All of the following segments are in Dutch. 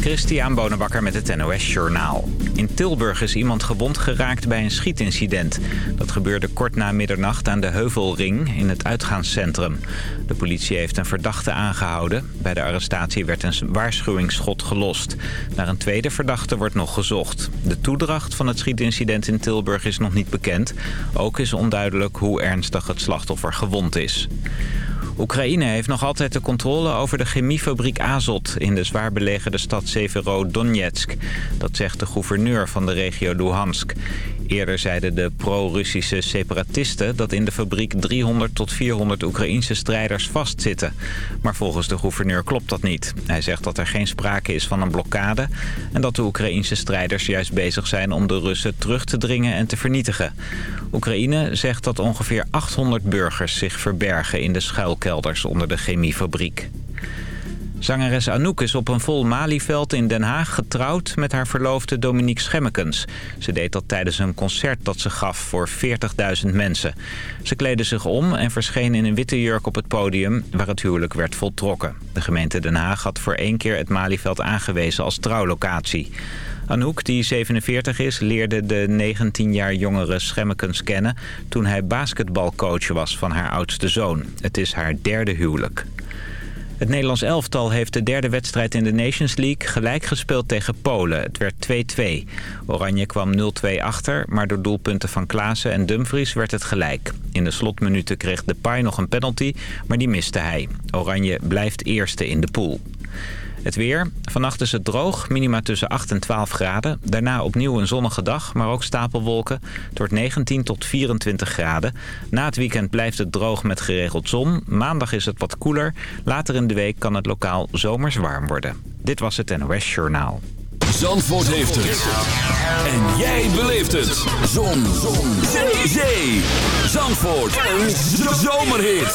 Christian Bonenbakker met het NOS Journaal. In Tilburg is iemand gewond geraakt bij een schietincident. Dat gebeurde kort na middernacht aan de Heuvelring in het uitgaanscentrum. De politie heeft een verdachte aangehouden. Bij de arrestatie werd een waarschuwingsschot gelost. Naar een tweede verdachte wordt nog gezocht. De toedracht van het schietincident in Tilburg is nog niet bekend. Ook is onduidelijk hoe ernstig het slachtoffer gewond is. Oekraïne heeft nog altijd de controle over de chemiefabriek Azot... in de zwaar belegerde stad Severodonetsk. Dat zegt de gouverneur van de regio Luhansk. Eerder zeiden de pro-Russische separatisten dat in de fabriek 300 tot 400 Oekraïnse strijders vastzitten. Maar volgens de gouverneur klopt dat niet. Hij zegt dat er geen sprake is van een blokkade en dat de Oekraïnse strijders juist bezig zijn om de Russen terug te dringen en te vernietigen. Oekraïne zegt dat ongeveer 800 burgers zich verbergen in de onder de chemiefabriek. Zangeres Anouk is op een vol Malieveld in Den Haag getrouwd met haar verloofde Dominique Schemmekens. Ze deed dat tijdens een concert dat ze gaf voor 40.000 mensen. Ze kleedde zich om en verscheen in een witte jurk op het podium waar het huwelijk werd voltrokken. De gemeente Den Haag had voor één keer het Malieveld aangewezen als trouwlocatie. Anouk, die 47 is, leerde de 19 jaar jongere Schemmekens kennen... toen hij basketbalcoach was van haar oudste zoon. Het is haar derde huwelijk. Het Nederlands elftal heeft de derde wedstrijd in de Nations League gelijk gespeeld tegen Polen. Het werd 2-2. Oranje kwam 0-2 achter, maar door doelpunten van Klaassen en Dumfries werd het gelijk. In de slotminuten kreeg Depay nog een penalty, maar die miste hij. Oranje blijft eerste in de pool. Het weer. Vannacht is het droog, minima tussen 8 en 12 graden. Daarna opnieuw een zonnige dag, maar ook stapelwolken. Het wordt 19 tot 24 graden. Na het weekend blijft het droog met geregeld zon. Maandag is het wat koeler. Later in de week kan het lokaal zomers warm worden. Dit was het NOS Journaal. Zandvoort heeft het. En jij beleeft het. Zon. zon. Zee. Zandvoort. Een zomerhit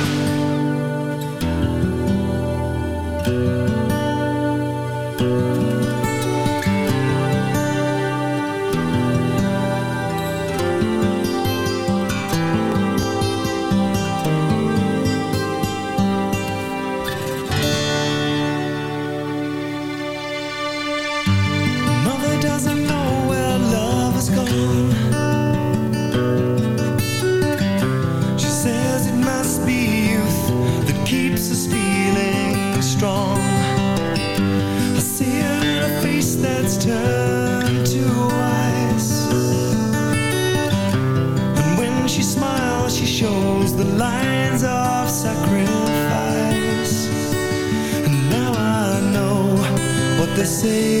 Say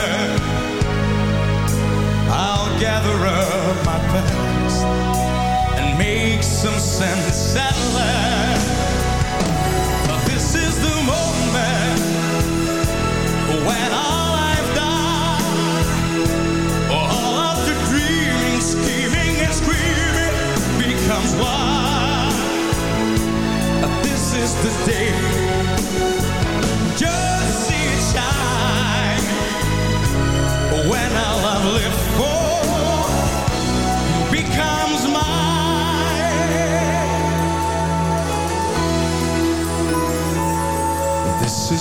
past and make some sense at last. But this is the moment when I. becomes why This is the day Just When I love live for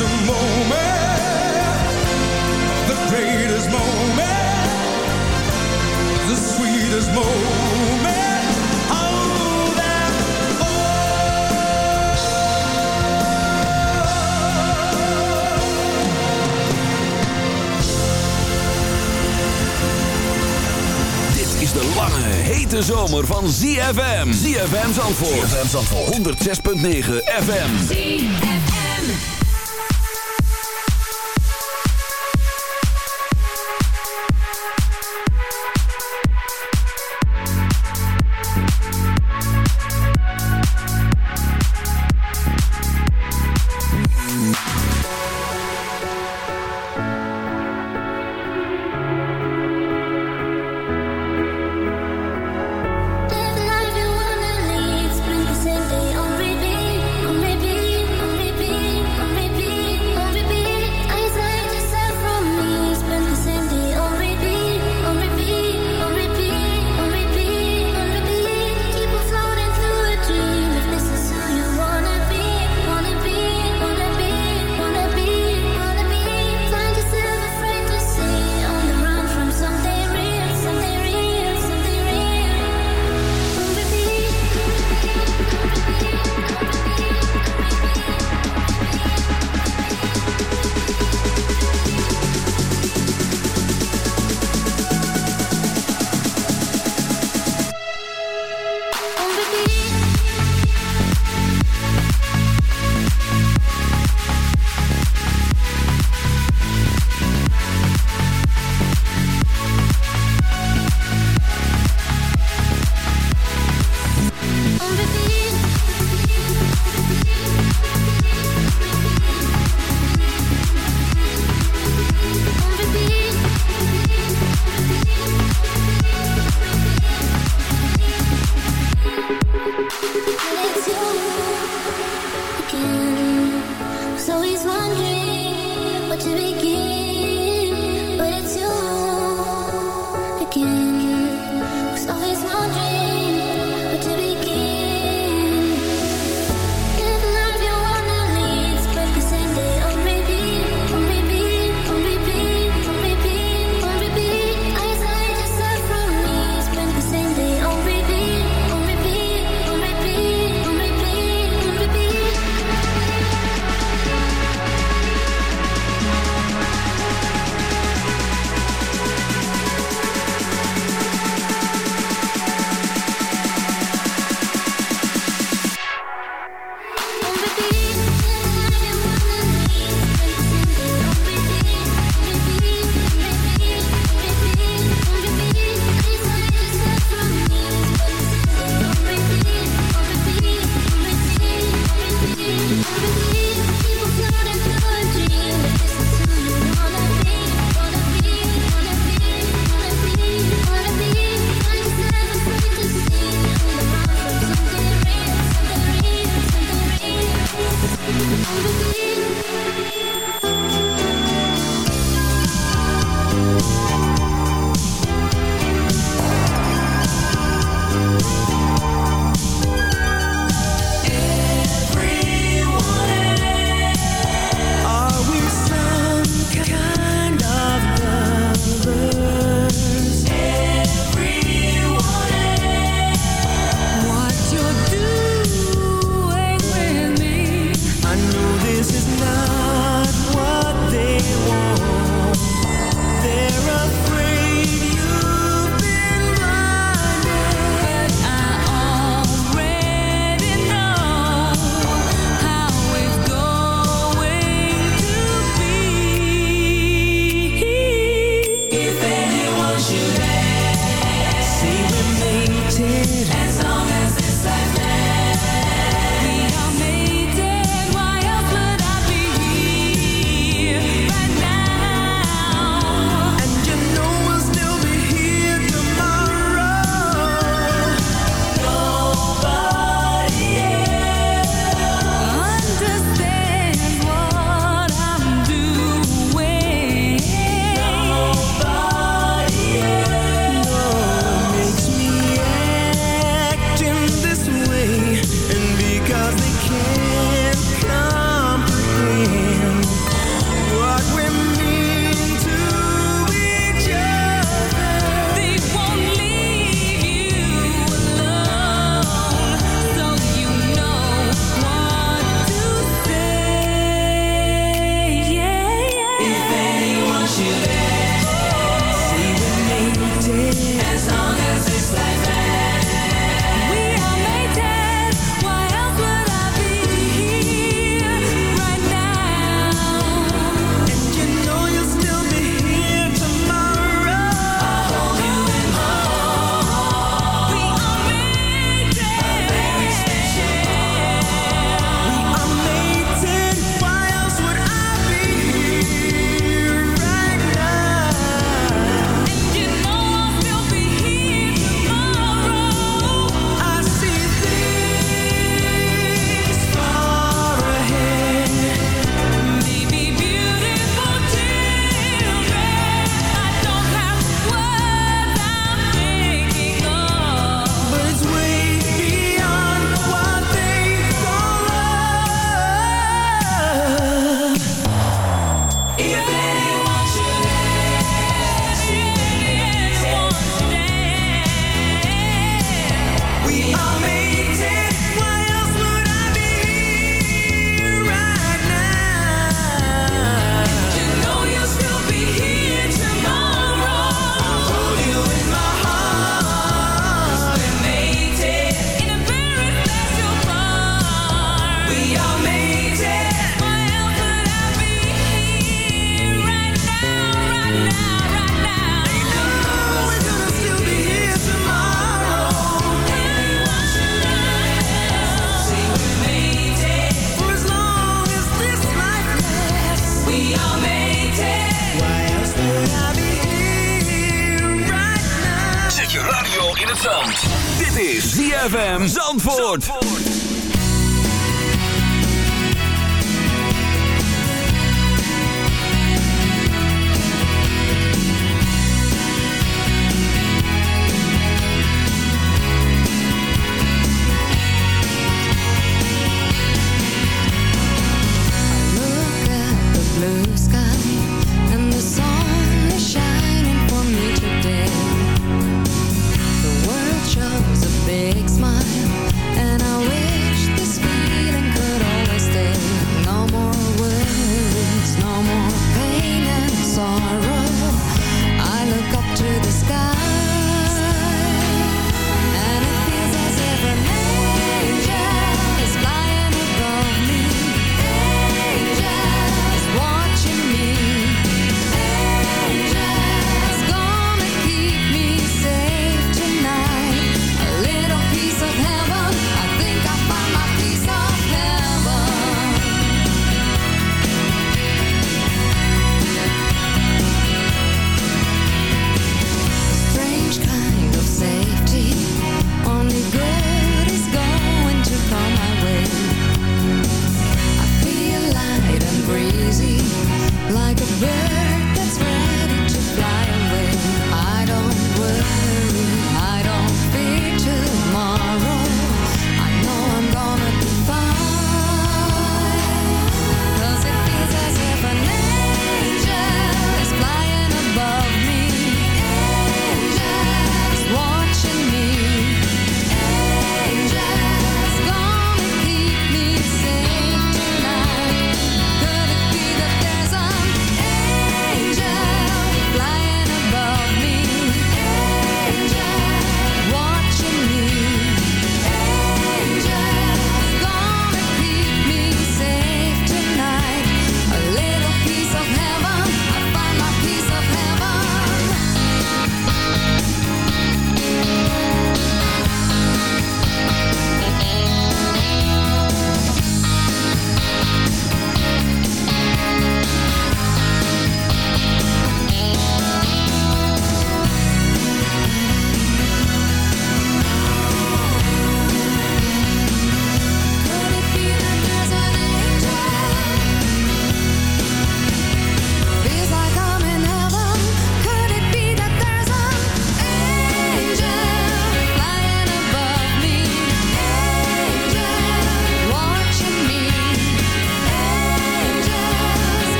The moment, the greatest moment, the sweetest moment. Oh, that Dit is de lange, hete zomer van ZFM. ZFM Zandvoort. ZFM Zandvoort. 106.9 FM. ZFM.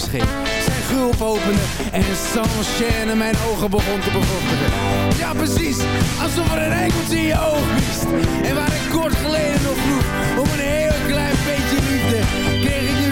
Zijn gulp opende en sans mijn ogen begon te bevochtigen. Ja precies, alsof er een enkeltje in je oog mist. En waar ik kort geleden nog vroeg om een heel klein beetje liefde, kreeg ik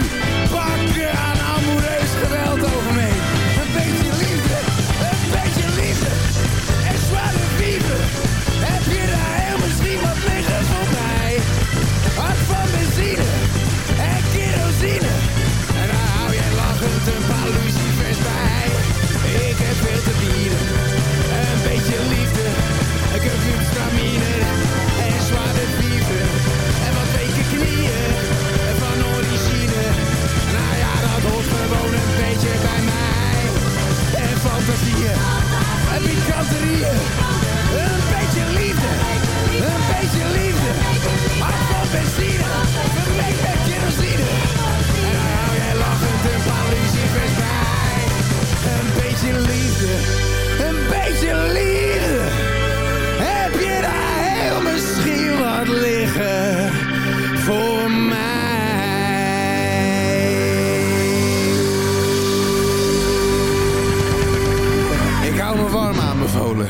een beetje liefde, een beetje liefde. Hart van benzine, vermengd met kerosine. En dan hou jij lachend een paar. Een beetje liefde, een beetje liefde. Heb je daar heel misschien wat liggen voor? Polen,